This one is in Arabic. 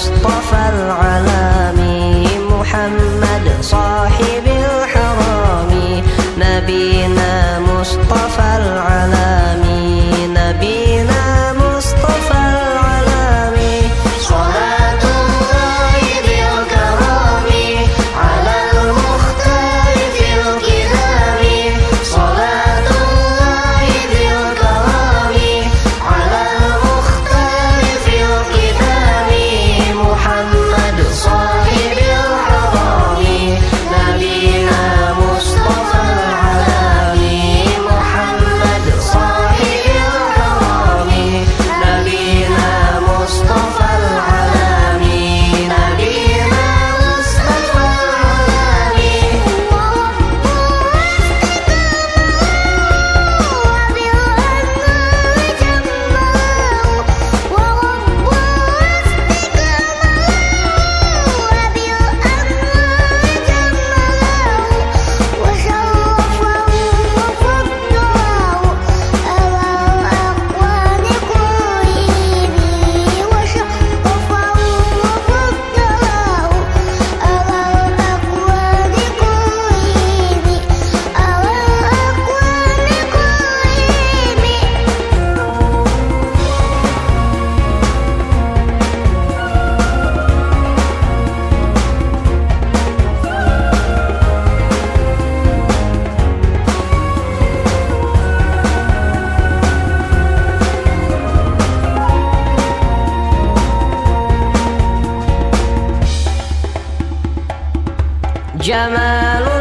مصطفى العلم جمال